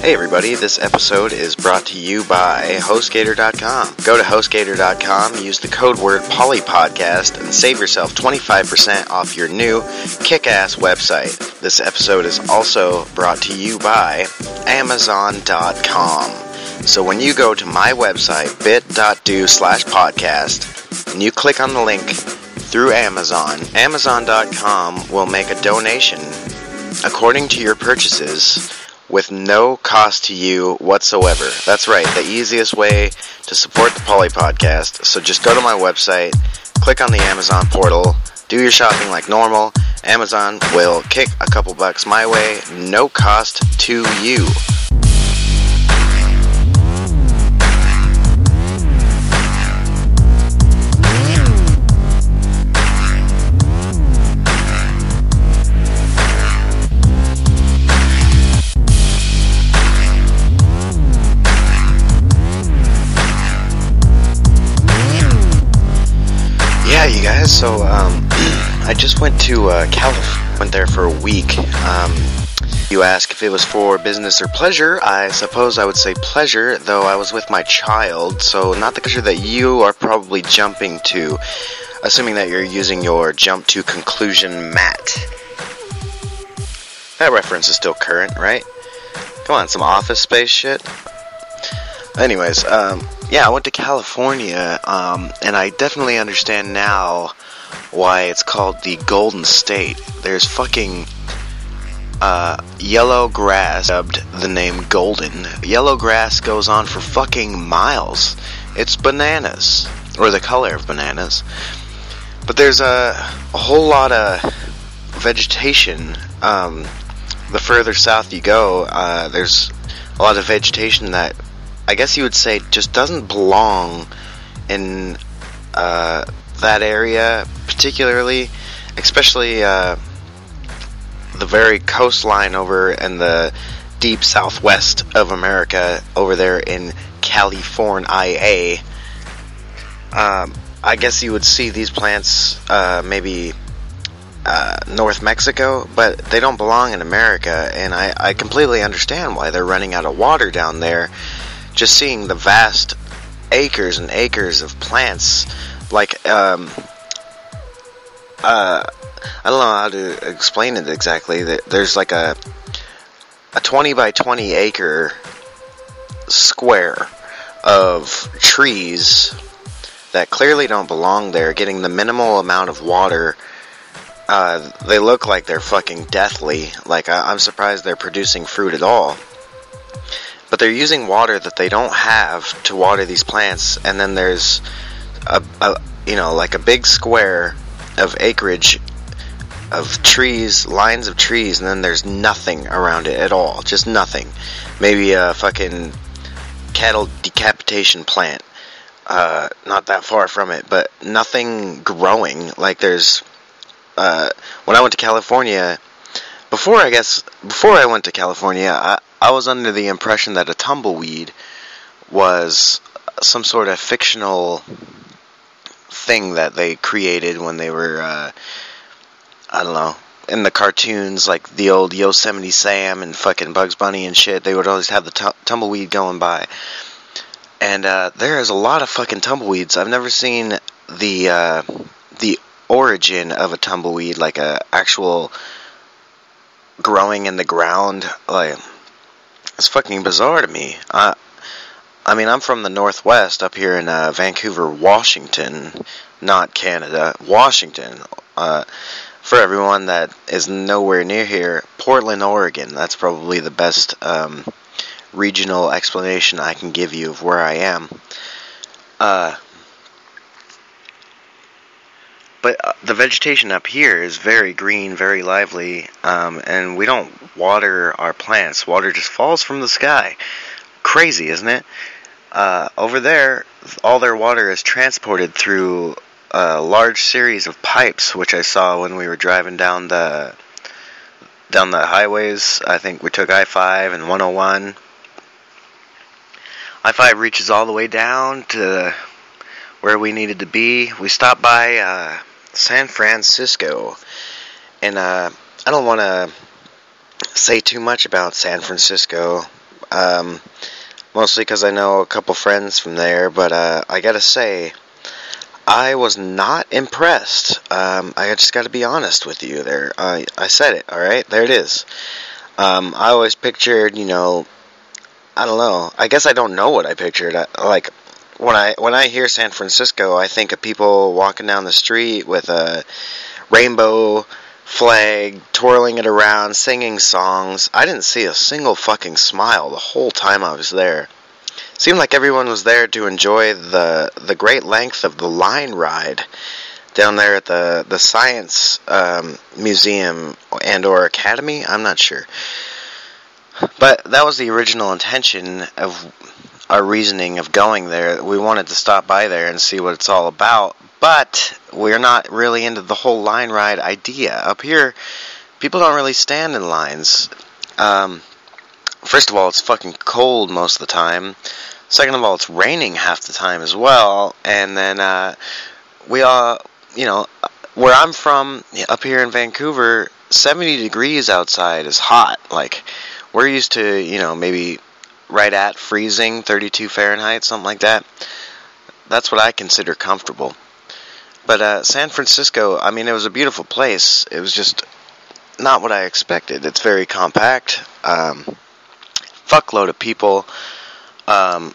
Hey everybody, this episode is brought to you by HostGator.com. Go to HostGator.com, use the code word PolleyPodcast, and save yourself 25% off your new kick-ass website. This episode is also brought to you by Amazon.com. So when you go to my website, bit.do slash podcast, and you click on the link through Amazon, Amazon.com will make a donation according to your purchases with no cost to you whatsoever. That's right, the easiest way to support the Polley Podcast. So just go to my website, click on the Amazon portal, do your shopping like normal. Amazon will kick a couple bucks my way, no cost to you. Yeah, you guys. So um, I just went to uh, Calif. Went there for a week. Um, you ask if it was for business or pleasure. I suppose I would say pleasure, though I was with my child, so not the pleasure that you are probably jumping to, assuming that you're using your jump to conclusion mat. That reference is still current, right? Come on, some office space shit. Anyways, um, yeah, I went to California, um, and I definitely understand now why it's called the Golden State. There's fucking uh, yellow grass, dubbed the name Golden. Yellow grass goes on for fucking miles. It's bananas, or the color of bananas. But there's a, a whole lot of vegetation. Um, the further south you go, uh, there's a lot of vegetation that I guess you would say just doesn't belong in uh, that area, particularly, especially uh, the very coastline over in the deep southwest of America, over there in California. Um, I guess you would see these plants uh, maybe uh, North Mexico, but they don't belong in America, and I, I completely understand why they're running out of water down there just seeing the vast acres and acres of plants, like, um, uh, I don't know how to explain it exactly. There's like a a 20 by 20 acre square of trees that clearly don't belong there, getting the minimal amount of water. Uh, they look like they're fucking deathly. Like I- I'm surprised they're producing fruit at all but they're using water that they don't have to water these plants and then there's a, a, you know like a big square of acreage of trees lines of trees and then there's nothing around it at all just nothing. Maybe a fucking cattle decapitation plant uh, not that far from it but nothing growing. Like there's uh, when i went to california before I guess before I went to California, I was under the impression that a tumbleweed was some sort of fictional thing that they created when they were uh, I don't know in the cartoons like the old Yosemite Sam and fucking Bugs Bunny and shit. They would always have the t- tumbleweed going by, and uh, there is a lot of fucking tumbleweeds. I've never seen the uh, the origin of a tumbleweed like a actual growing in the ground. Like, it's fucking bizarre to me. I, I mean, I'm from the Northwest, up here in uh, Vancouver, Washington, not Canada, Washington. Uh, for everyone that is nowhere near here, Portland, Oregon. That's probably the best um, regional explanation I can give you of where I am. Uh, but uh, the vegetation up here is very green, very lively, um, and we don't water our plants. Water just falls from the sky. Crazy, isn't it? Uh, over there, all their water is transported through a large series of pipes, which I saw when we were driving down the down the highways. I think we took I-5 and 101. I-5 reaches all the way down to where we needed to be. We stopped by uh, San Francisco, and uh, I don't want to say too much about San Francisco. Um, mostly because I know a couple friends from there, but uh, I gotta say, I was not impressed. Um, I just got to be honest with you there. I I said it. All right, there it is. Um, I always pictured, you know, I don't know. I guess I don't know what I pictured. I, like when I when I hear San Francisco, I think of people walking down the street with a rainbow flag, twirling it around, singing songs. I didn't see a single fucking smile the whole time I was there. Seemed like everyone was there to enjoy the the great length of the line ride down there at the the science um, museum and or academy. I'm not sure, but that was the original intention of our reasoning of going there. We wanted to stop by there and see what it's all about, but we're not really into the whole line ride idea. Up here, people don't really stand in lines. Um, first of all, it's fucking cold most of the time. Second of all, it's raining half the time as well. And then uh, we all, you know, where I'm from, up here in Vancouver, 70 degrees outside is hot. Like, we're used to, you know, maybe right at freezing, 32 Fahrenheit, something like that. That's what I consider comfortable. But uh, San Francisco, I mean, it was a beautiful place. It was just not what I expected. It's very compact. Um, fuckload of people. Um,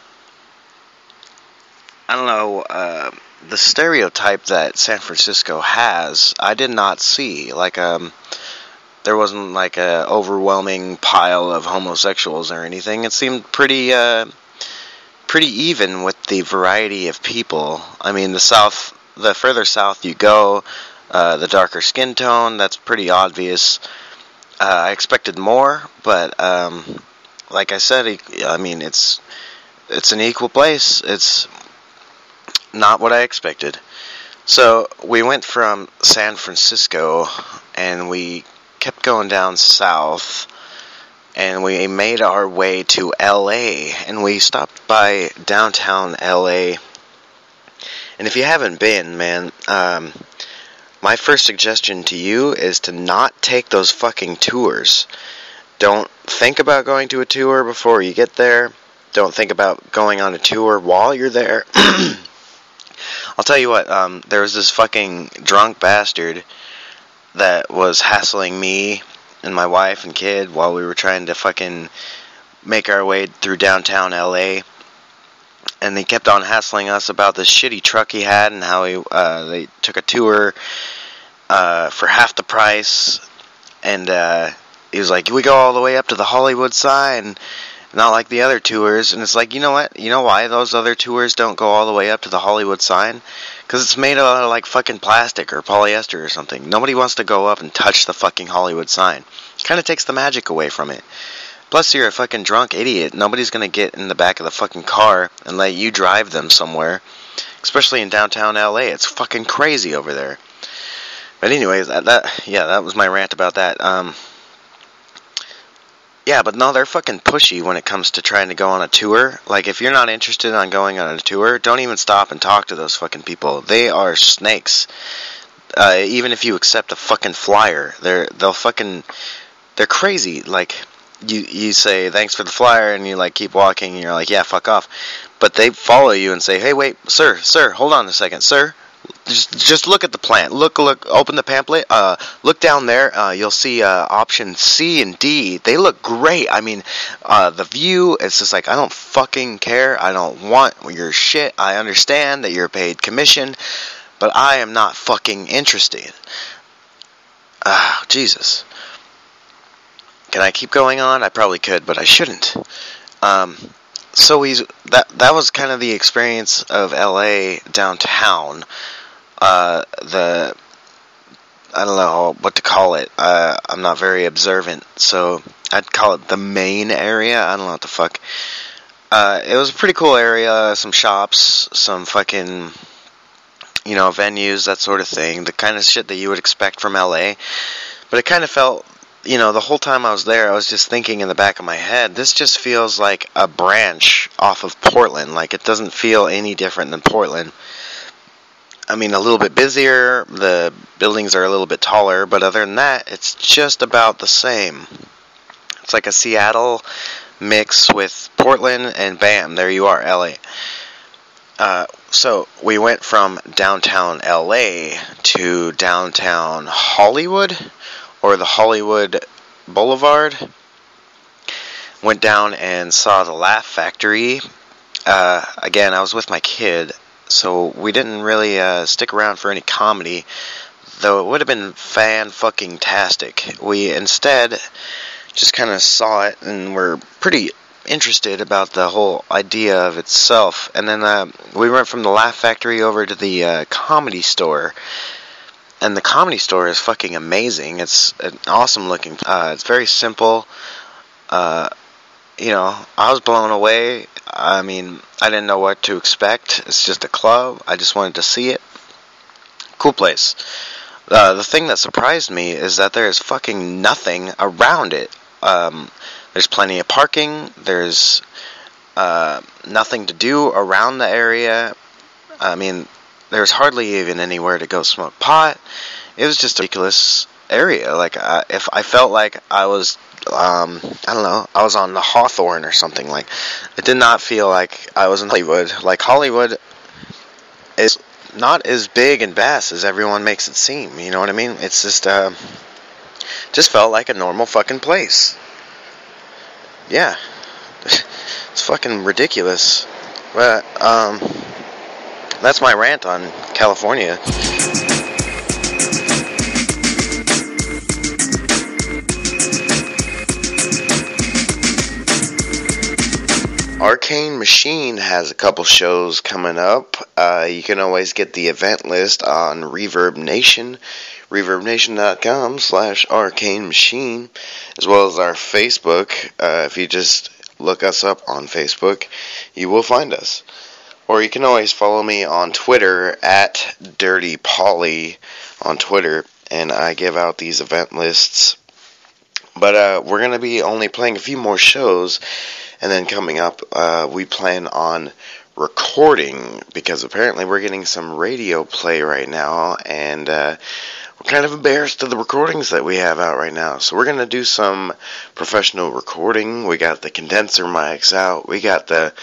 I don't know. Uh, the stereotype that San Francisco has, I did not see. Like, um, there wasn't like a overwhelming pile of homosexuals or anything. It seemed pretty, uh, pretty even with the variety of people. I mean, the South the further south you go, uh, the darker skin tone. That's pretty obvious. Uh, I expected more, but um, like I said, I mean it's it's an equal place. It's not what I expected. So we went from San Francisco and we kept going down south and we made our way to LA and we stopped by downtown LA and if you haven't been, man, um, my first suggestion to you is to not take those fucking tours. Don't think about going to a tour before you get there. Don't think about going on a tour while you're there. I'll tell you what, um, there was this fucking drunk bastard that was hassling me and my wife and kid while we were trying to fucking make our way through downtown LA and they kept on hassling us about the shitty truck he had and how he uh, they took a tour uh, for half the price, and uh, he was like, "We go all the way up to the Hollywood sign." Not like the other tours, and it's like, you know what? You know why those other tours don't go all the way up to the Hollywood sign? Because it's made out of like fucking plastic or polyester or something. Nobody wants to go up and touch the fucking Hollywood sign. Kind of takes the magic away from it. Plus, you're a fucking drunk idiot. Nobody's gonna get in the back of the fucking car and let you drive them somewhere. Especially in downtown LA. It's fucking crazy over there. But anyways, that, that yeah, that was my rant about that. Um, yeah, but no, they're fucking pushy when it comes to trying to go on a tour. Like, if you're not interested on going on a tour, don't even stop and talk to those fucking people. They are snakes. Uh, even if you accept a fucking flyer, they're they'll fucking they're crazy. Like, you you say thanks for the flyer and you like keep walking and you're like yeah fuck off but they follow you and say hey wait sir sir hold on a second sir just just look at the plant. Look look open the pamphlet. Uh look down there. Uh you'll see uh option C and D. They look great. I mean uh the view it's just like I don't fucking care. I don't want your shit. I understand that you're paid commission but I am not fucking interested. Ah Jesus. Can I keep going on? I probably could, but I shouldn't. Um, so we that that was kind of the experience of LA downtown. Uh, the I don't know what to call it. Uh, I'm not very observant, so I'd call it the main area. I don't know what the fuck. Uh, it was a pretty cool area. Some shops, some fucking you know venues, that sort of thing. The kind of shit that you would expect from LA. But it kind of felt you know, the whole time I was there, I was just thinking in the back of my head, this just feels like a branch off of Portland. Like, it doesn't feel any different than Portland. I mean, a little bit busier, the buildings are a little bit taller, but other than that, it's just about the same. It's like a Seattle mix with Portland, and bam, there you are, LA. Uh, so we went from downtown LA to downtown Hollywood, or the Hollywood Boulevard. Went down and saw the Laugh Factory. Uh, again, I was with my kid, so we didn't really uh, stick around for any comedy, though it would have been fan fucking tastic. We instead just kind of saw it and were pretty interested about the whole idea of itself. And then uh, we went from the Laugh Factory over to the uh, Comedy Store. And the Comedy Store is fucking amazing. It's an awesome looking. Uh, it's very simple. Uh, you know, I was blown away. I mean, I didn't know what to expect. It's just a club. I just wanted to see it. Cool place. Uh, the thing that surprised me is that there is fucking nothing around it. Um, there's plenty of parking. There's uh, nothing to do around the area. I mean, there's hardly even anywhere to go smoke pot. It was just a ridiculous area. Like, uh, if I felt like I was, um, I don't know, I was on the Hawthorne or something. Like, it did not feel like I was in Hollywood. Like, Hollywood is not as big and vast as everyone makes it seem. You know what I mean? It's just, uh, just felt like a normal fucking place yeah, it's fucking ridiculous. But um, that's my rant on California. Arcane Machine has a couple shows coming up. Uh, you can always get the event list on Reverb Nation reverbnation.com slash arcane machine, as well as our Facebook. Uh, if you just look us up on Facebook, you will find us. Or you can always follow me on Twitter at Dirty Polley on Twitter, and I give out these event lists. But uh, we're going to be only playing a few more shows, and then coming up, uh, we plan on recording because apparently we're getting some radio play right now, and uh, we're kind of embarrassed of the recordings that we have out right now. So we're going to do some professional recording. We got the condenser mics out. We got the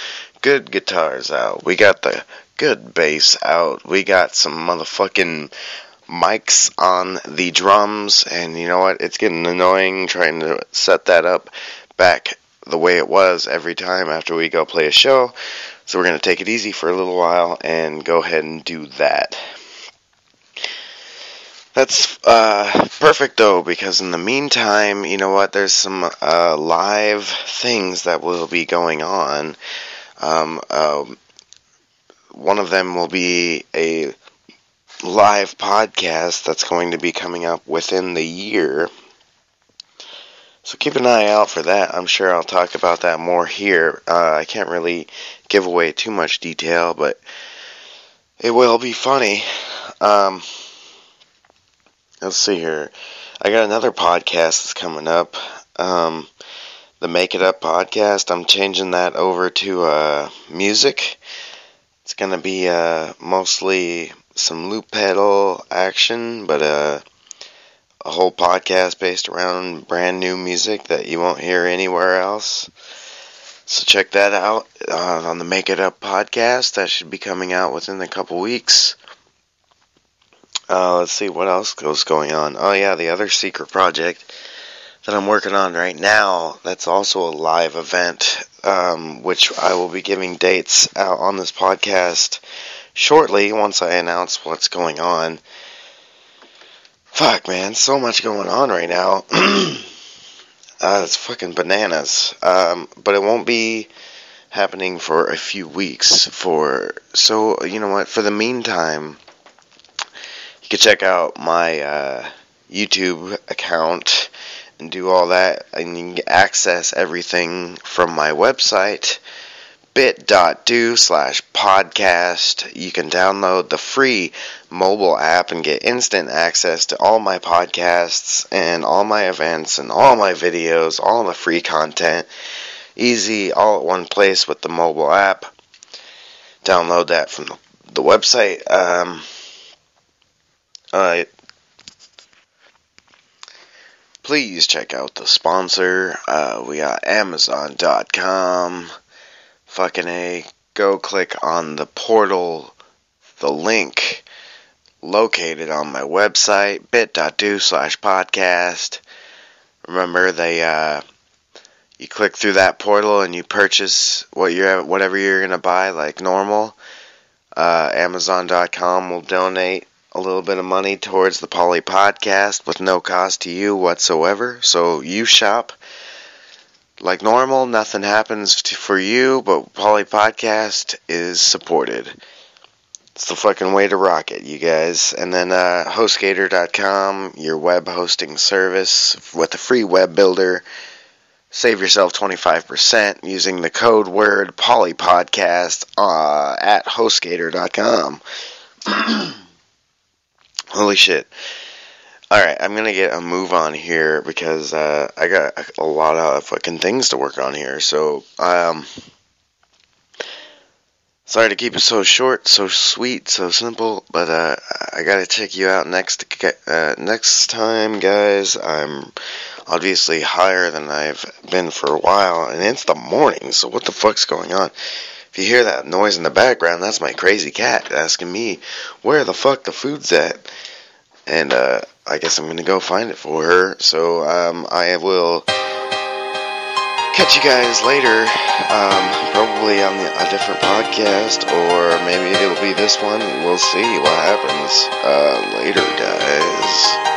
good guitars out. We got the good bass out. We got some motherfucking mics on the drums. And you know what? It's getting annoying trying to set that up back the way it was every time after we go play a show. So we're going to take it easy for a little while and go ahead and do that. That's uh, perfect though, because in the meantime, you know what? There's some uh, live things that will be going on. Um, uh, one of them will be a live podcast that's going to be coming up within the year. So keep an eye out for that. I'm sure I'll talk about that more here. Uh, I can't really give away too much detail, but it will be funny. Um, let's see here. I got another podcast that's coming up. Um, the Make It Up podcast. I'm changing that over to uh, music. It's gonna be uh, mostly some loop pedal action, but uh, a whole podcast based around brand new music that you won't hear anywhere else. So check that out uh, on the Make It Up podcast. That should be coming out within a couple weeks. Uh, let's see what else goes going on. Oh yeah, the other secret project that I'm working on right now. That's also a live event, um, which I will be giving dates out on this podcast shortly once I announce what's going on. Fuck, man, so much going on right now. uh, it's fucking bananas. Um, but it won't be happening for a few weeks. For so you know what? For the meantime you can check out my uh, YouTube account and do all that, and you can access everything from my website bit.do slash podcast. You can download the free mobile app and get instant access to all my podcasts and all my events and all my videos, all the free content. Easy, all at one place with the mobile app. Download that from the, website. Um, uh, please check out the sponsor. Uh, we got Amazon.com. Fucking A. Go click on the portal, the link located on my website, bit.do slash podcast. Remember, they, uh, you click through that portal and you purchase what you're, whatever you're gonna buy, like normal. Uh, Amazon.com will donate a little bit of money towards the Polley Podcast with no cost to you whatsoever. So you shop like normal, nothing happens to, for you, but Polley Podcast is supported. It's the fucking way to rock it, you guys. And then uh, HostGator.com, your web hosting service with a free web builder. Save yourself 25% using the code word polleypodcast uh, at HostGator.com. Holy shit. Alright, I'm gonna get a move on here because uh, I got a lot of fucking things to work on here. So, um, sorry to keep it so short, so sweet, so simple, but uh, I gotta check you out next uh, next time, guys. I'm obviously higher than I've been for a while, and it's the morning, so what the fuck's going on? If you hear that noise in the background, that's my crazy cat asking me where the fuck the food's at. And uh, I guess I'm gonna go find it for her. So um, I will catch you guys later, um, probably on the, a different podcast, or maybe it'll be this one. We'll see what happens uh, later, guys.